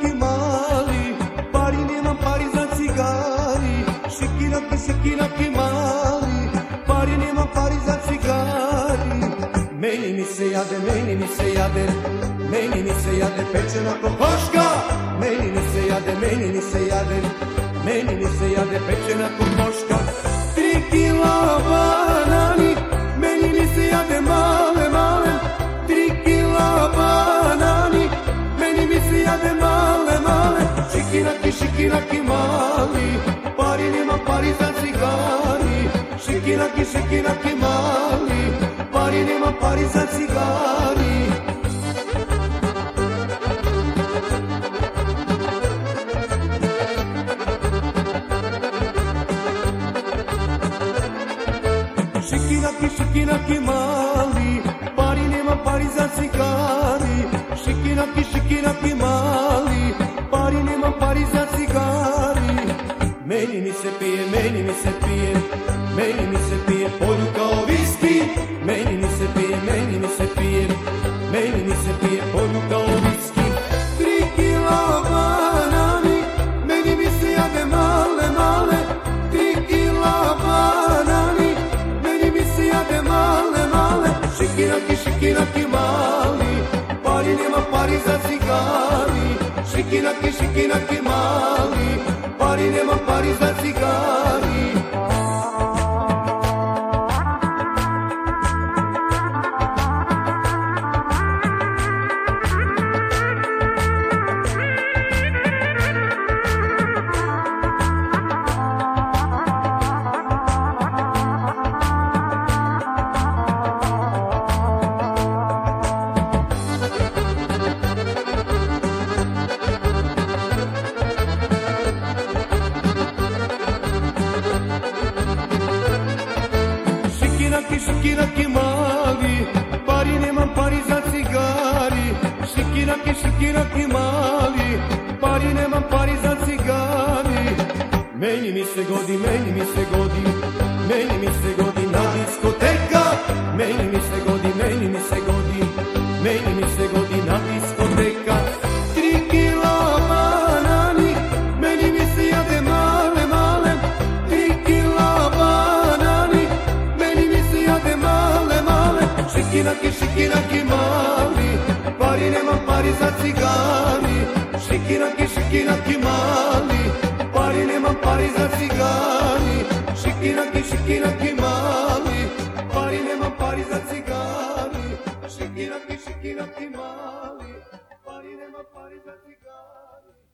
ти мали, пари пари за цигари, шекират ти, ти мали, пари немам пари за цигари. Meni mi se jade, мени mi се јаде, мени mi се јаде pečena kokoška. Мени mi се јаде, мени mi се јаде, мени mi се јаде печена kokoška. Три kilova. Šikiraki mali, pari nema pari za cigari. Šikiraki, šikiraki mali, pari nema pari za cigari. Šikiraki, šikiraki mali, pari nema pari za cigari. Šikiraki, šikiraki mali, pari nema pari za Шикираки, шикираки мали Пари нема пари за цигари Шикираки, шикираки мали Пари нема пари за цигари Шикираки, шикираки мали Пари немам пари за цигари Шикираки, шикираки мали Пари немам пари за цигари Мени ми се годи, мени ми се годи Мени ми се годи на дискотека Мени ми се годи, мени ми се годи Мени ми се годи Шикираки, шикираки мали Пари нема пари за цигани, Шикираки, шикираки мали Пари нема пари за цигани, Шикираки, шикираки мали Пари нема пари за цигани, Шикираки, шикираки мали Пари нема пари за цигани.